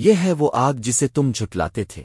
یہ ہے وہ آگ جسے تم جھٹلاتے تھے۔